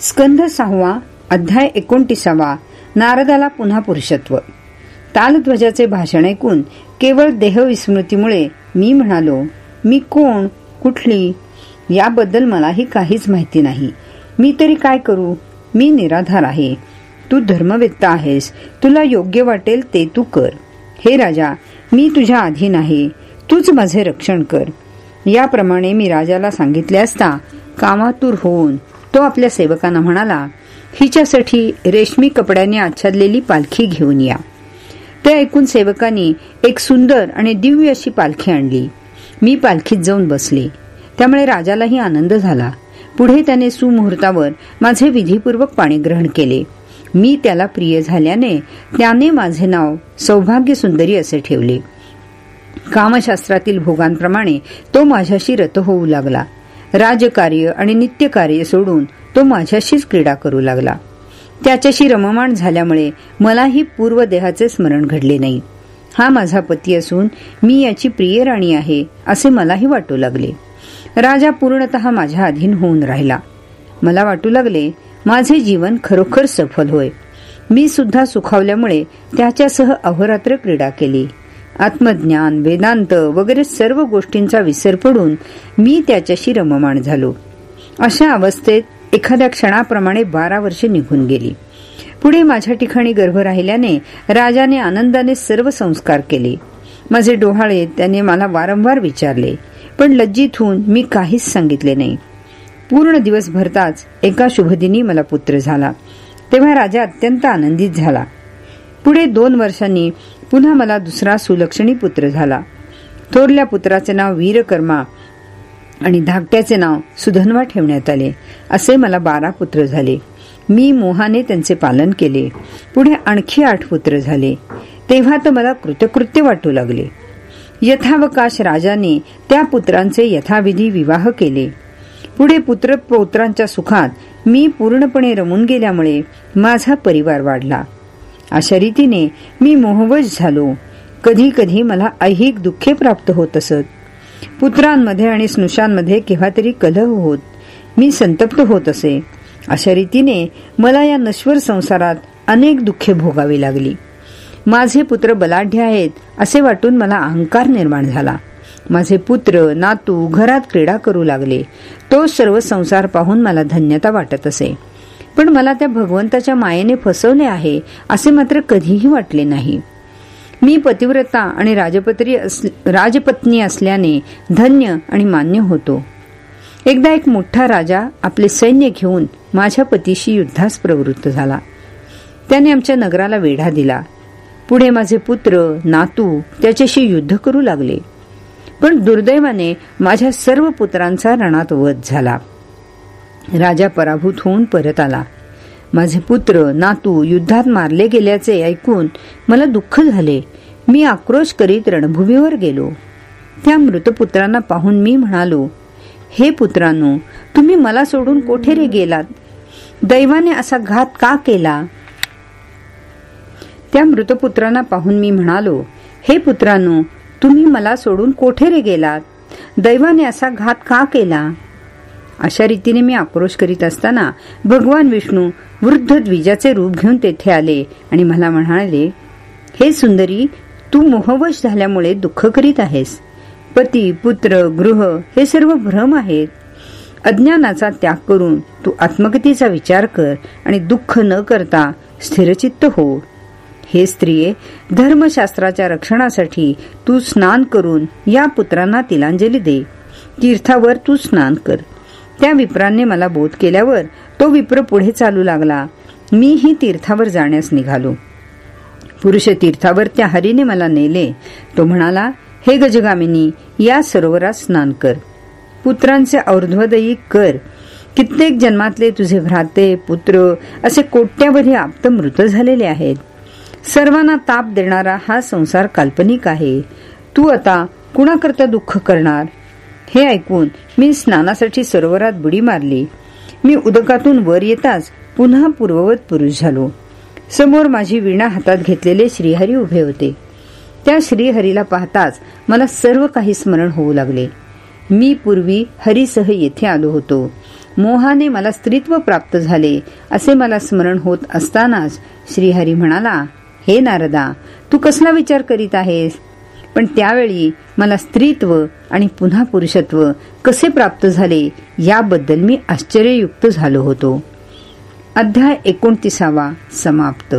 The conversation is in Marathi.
स्कंध सहावा अध्याय एकोणतीसावा. नारदाला पुन्हा पुरुषत्व. तालध्वजाचे भाषण ऐकून केवळ देहविस्मृतीमुळे मी म्हणालो मी कोण? कुठली? याबद्दल मलाही काहीच माहिती नाही. मी तरी काय करू? मी निराधार आहे. तू धर्मवेत्ता आहेस. तुला योग्य वाटेल ते तू कर. हे राजा मी तुझ्या अधीन आहे. तूच माझे रक्षण कर. याप्रमाणे मी राजाला सांगितले असता कामातूर होऊन तो आपल्या सेवकांना म्हणाला हिच्यासाठी रेशमी कपड्याने आच्छादलेली पालखी घेऊन या. ते ऐकून सेवकांनी एक सुंदर आणि दिव्य अशी पालखी आणली. मी पालखीत जाऊन बसले. त्यामुळे राजालाही आनंद झाला. पुढे त्याने सुमुहूर्तावर माझे विधीपूर्वक पाणी ग्रहण केले. मी त्याला प्रिय झाल्याने त्याने माझे नाव सौभाग्य सुंदरी असे ठेवले. कामशास्त्रातील भोगांप्रमाणे तो माझ्याशी रत होऊ लागला. राजकार्य आणि नित्यकार्य सोडून तो माझ्याशीच क्रीडा करू लागला. त्याच्याशी रममाण झाल्यामुळे मलाही पूर्व देहाचे स्मरण घडले नाही. हा माझा पती असून मी याची प्रिय राणी आहे असे मलाही वाटू लागले. राजा पूर्णत माझ्या अधीन होऊन राहिला. मला वाटू लागले माझे जीवन खरोखर सफल होय. मी सुद्धा सुखावल्यामुळे त्याच्यासह अहोरात्र क्रीडा केली. आत्मज्ञान वेदांत वगैरे सर्व गोष्टींचा विसर पडून मी त्याच्याशी रममाण झालो. अशा अवस्थेत एखाद्या क्षणाप्रमाणे बारा वर्षे निघून गेली. पुढे माझ्या ठिकाणी गर्भ राहिल्याने राजाने आनंदाने सर्व संस्कार केले. माझे डोहाळे त्याने मला वारंवार विचारले पण लज्जित होऊन मी काहीच सांगितले नाही. पूर्ण दिवस भरताच एका शुभदिनी मला पुत्र झाला. तेव्हा राजा अत्यंत आनंदित झाला. पुढे दोन वर्षांनी पुन्हा मला दुसरा सुलक्षणी पुत्र झाला. थोरल्या पुत्राचे नाव वीरकर्मा आणि धाकट्याचे नाव सुधन्वा ठेवण्यात आले. असे मला बारा पुत्र झाले. मी मोहाने त्यांचे पालन केले. पुढे आणखी आठ पुत्र झाले. तेव्हा तर मला कृतकृत्य वाटू लागले. यथावकाश राजाने त्या पुत्रांचे यथाविधी विवाह केले. पुढे पुत्र पौत्रांच्या सुखात मी पूर्णपणे रमून गेल्यामुळे माझा परिवार वाढला. अशा रीतीने मी मोहवश झालो. कधी कधी मला ऐहिक दुःखे प्राप्त होत असत. पुत्रांमध्ये आणि स्नुषांमध्ये केव्हा तरी कलह होत. मी संतप्त होत असे. अशा रीतीने मला या नश्वर संसारात अनेक दुःखे भोगावी लागली. माझे पुत्र बलाढ्य आहेत असे वाटून मला अहंकार निर्माण झाला. माझे पुत्र नातू घरात क्रीडा करू लागले. तो सर्व संसार पाहून मला धन्यता वाटत असे. पण मला त्या भगवंताच्या मायेने फसवले आहे असे मात्र कधीही वाटले नाही. मी पतिव्रता आणि राजपत्री राजपत्नी असल्याने धन्य आणि मान्य होतो. एकदा एक मोठा राजा आपले सैन्य घेऊन माझ्या पतीशी युद्धास प्रवृत्त झाला. त्याने आमच्या नगराला वेढा दिला. पुढे माझे पुत्र नातू त्याच्याशी युद्ध करू लागले. पण दुर्दैवाने माझ्या सर्व पुत्रांचा रणात वध झाला. राजा पराभूत होऊन परत आला. माझे पुत्र नातू युद्धात मारले गेल्याचे ऐकून मला दुःख झाले. मी आक्रोश करीत रणभूमीवर गेलो. त्या मृतपुत्रांना पाहून मी म्हणालो हे पुत्रांनो तुम्ही मला सोडून कोठे रे गेलात? दैवाने असा घात का केला? त्या मृतपुत्रांना पाहून मी म्हणालो हे पुत्रांनो तुम्ही मला सोडून कोठे रे गेलात? दैवाने असा घात का केला? अशा रीतीने मी आक्रोश करीत असताना भगवान विष्णू वृद्ध द्विजाचे रूप घेऊन तेथे आले आणि मला म्हणाले हे सुंदरी तू मोहवश झाल्यामुळे दुःख करीत आहेस. पती पुत्र गृह हे सर्व भ्रम आहेत. अज्ञानाचा त्याग करून तू आत्मगतीचा विचार कर आणि दुःख न करता स्थिरचित्त हो. हे स्त्रिये धर्मशास्त्राच्या रक्षणासाठी तू स्नान करून या पुत्रांना तिलांजली दे. तीर्थावर तू स्नान कर. त्या विप्राने मला बोध केल्यावर तो विप्र पुढे चालू लागला. मीही तीर्थावर जाण्यास निघालो. पुरुष तीर्थावर त्या हरीने मला नेले. तो म्हणाला हे गजगामिनी या सरोवरात स्नान कर. पुत्रांचे और्ध्वदयी कर. कित्येक जन्मातले तुझे भ्राते पुत्र असे कोट्यावधी आप्त मृत झालेले आहेत. सर्वांना ताप देणारा हा संसार काल्पनिक आहे. तू आता कुणाकरता दुःख करणार? हे ऐकून मी स्नानासाठी सरोवरात बुडी मारली. मी उदकातून वर येताच पुन्हा पूर्ववत पुरुष झालो. समोर माझी वीणा हातात घेतलेले श्रीहरी उभे होते. त्या श्रीहरीला पाहताच मला सर्व काही स्मरण होऊ लागले. मी पूर्वी हरीसह येथे आलो होतो. मोहाने मला स्त्रीत्व प्राप्त झाले असे मला स्मरण होत असतानाच श्रीहरी म्हणाला हे नारदा तू कसला विचार करीत आहेस? पण त्यावेळी मला स्त्रीत्व आणि पुन्हा पुरुषत्व कसे प्राप्त झाले याबद्दल मी आश्चर्ययुक्त झालो होतो. अध्याय एकोणतीसावा समाप्त.